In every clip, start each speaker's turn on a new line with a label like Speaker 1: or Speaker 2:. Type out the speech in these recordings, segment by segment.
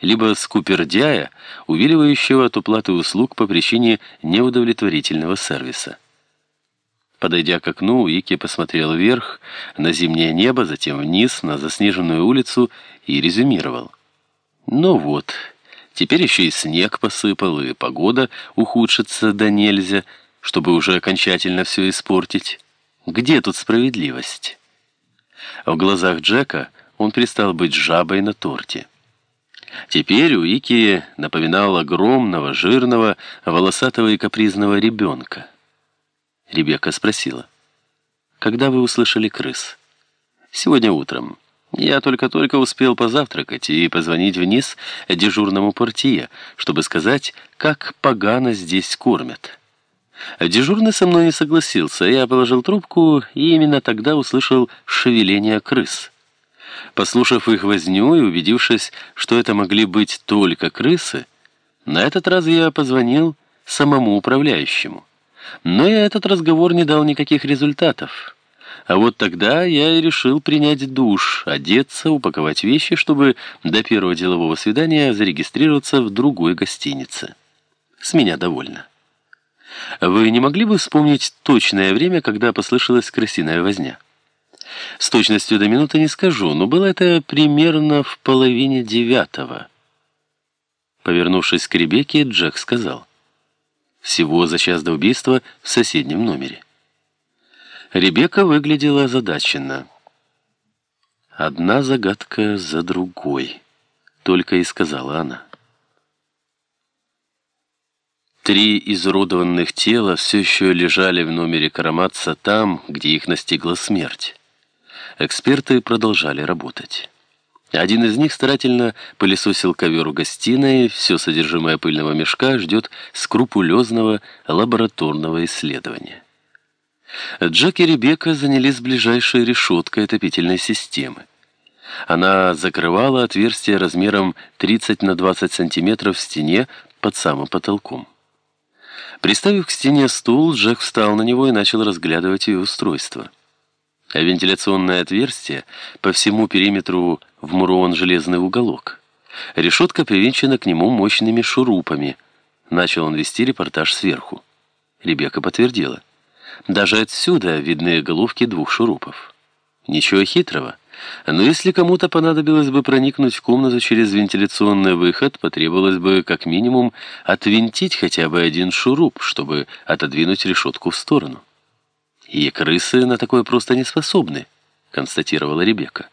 Speaker 1: либо скупердяя, увиливающего от уплаты услуг по причине неудовлетворительного сервиса. Подойдя к окну, Ики посмотрел вверх, на зимнее небо, затем вниз, на заснеженную улицу и резюмировал. «Ну вот, теперь еще и снег посыпал, и погода ухудшится да нельзя, чтобы уже окончательно все испортить. Где тут справедливость?» В глазах Джека он перестал быть жабой на торте. Теперь у Ики напоминал огромного, жирного, волосатого и капризного ребенка. Ребекка спросила. «Когда вы услышали крыс?» «Сегодня утром. Я только-только успел позавтракать и позвонить вниз дежурному портье, чтобы сказать, как погано здесь кормят». Дежурный со мной не согласился. Я положил трубку и именно тогда услышал шевеление крыс. Послушав их возню и убедившись, что это могли быть только крысы, на этот раз я позвонил самому управляющему. Но и этот разговор не дал никаких результатов. А вот тогда я и решил принять душ, одеться, упаковать вещи, чтобы до первого делового свидания зарегистрироваться в другой гостинице. С меня довольно. Вы не могли бы вспомнить точное время, когда послышалась крысиная возня? С точностью до минуты не скажу, но было это примерно в половине девятого. Повернувшись к Ребекке, Джек сказал. Всего за час до убийства в соседнем номере. Ребекка выглядела озадаченно. «Одна загадка за другой», — только и сказала она. Три изуродованных тела все еще лежали в номере Караматца там, где их настигла смерть. Эксперты продолжали работать. Один из них старательно пылесосил ковер у гостиной, все содержимое пыльного мешка ждет скрупулезного лабораторного исследования. Джек и Ребекка занялись ближайшей решеткой отопительной системы. Она закрывала отверстие размером 30 на 20 сантиметров в стене под самым потолком. Приставив к стене стул, Джек встал на него и начал разглядывать ее устройство. А вентиляционное отверстие по всему периметру вмурован железный уголок. Решетка привинчена к нему мощными шурупами. Начал он вести репортаж сверху. Ребекка подтвердила. Даже отсюда видны головки двух шурупов. Ничего хитрого. Но если кому-то понадобилось бы проникнуть в комнату через вентиляционный выход, потребовалось бы как минимум отвинтить хотя бы один шуруп, чтобы отодвинуть решетку в сторону. И крысы на такое просто не способны, констатировала Ребекка.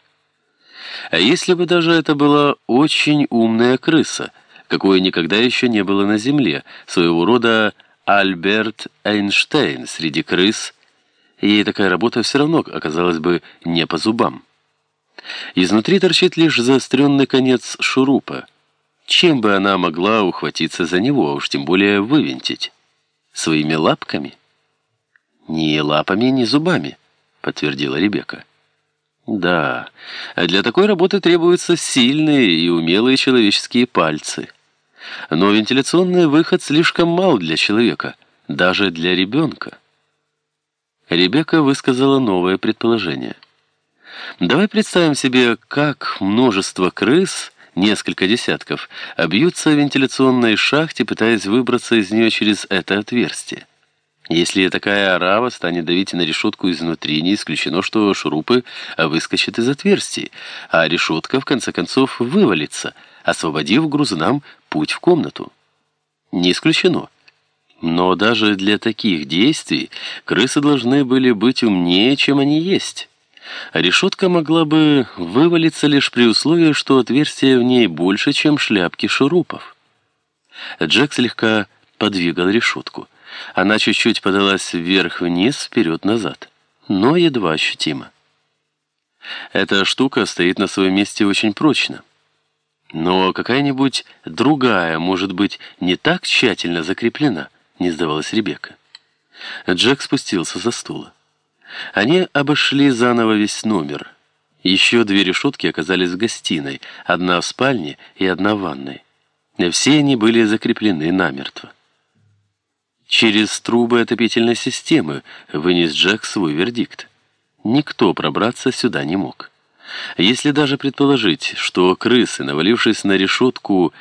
Speaker 1: А если бы даже это была очень умная крыса, какой никогда еще не было на Земле, своего рода Альберт Эйнштейн среди крыс, ей такая работа все равно оказалась бы не по зубам. Изнутри торчит лишь заостренный конец шурупа. Чем бы она могла ухватиться за него, а уж тем более вывинтить? Своими лапками? Ни лапами, ни зубами, подтвердила Ребекка. Да, для такой работы требуются сильные и умелые человеческие пальцы. Но вентиляционный выход слишком мал для человека, даже для ребенка. Ребекка высказала новое предположение – Давай представим себе, как множество крыс, несколько десятков, обьются в вентиляционной шахте, пытаясь выбраться из нее через это отверстие. Если такая орава станет давить на решетку изнутри, не исключено, что шурупы выскочат из отверстий, а решетка, в конце концов, вывалится, освободив грузунам путь в комнату. Не исключено. Но даже для таких действий крысы должны были быть умнее, чем они есть. Решетка могла бы вывалиться лишь при условии, что отверстие в ней больше, чем шляпки шурупов. Джек слегка подвигал решетку. Она чуть-чуть подалась вверх-вниз, вперед-назад, но едва ощутимо. Эта штука стоит на своем месте очень прочно. Но какая-нибудь другая, может быть, не так тщательно закреплена, не сдавалась Ребекка. Джек спустился за стула. Они обошли заново весь номер. Еще две решетки оказались в гостиной, одна в спальне и одна в ванной. Все они были закреплены намертво. Через трубы отопительной системы вынес Джек свой вердикт. Никто пробраться сюда не мог. Если даже предположить, что крысы, навалившись на решетку,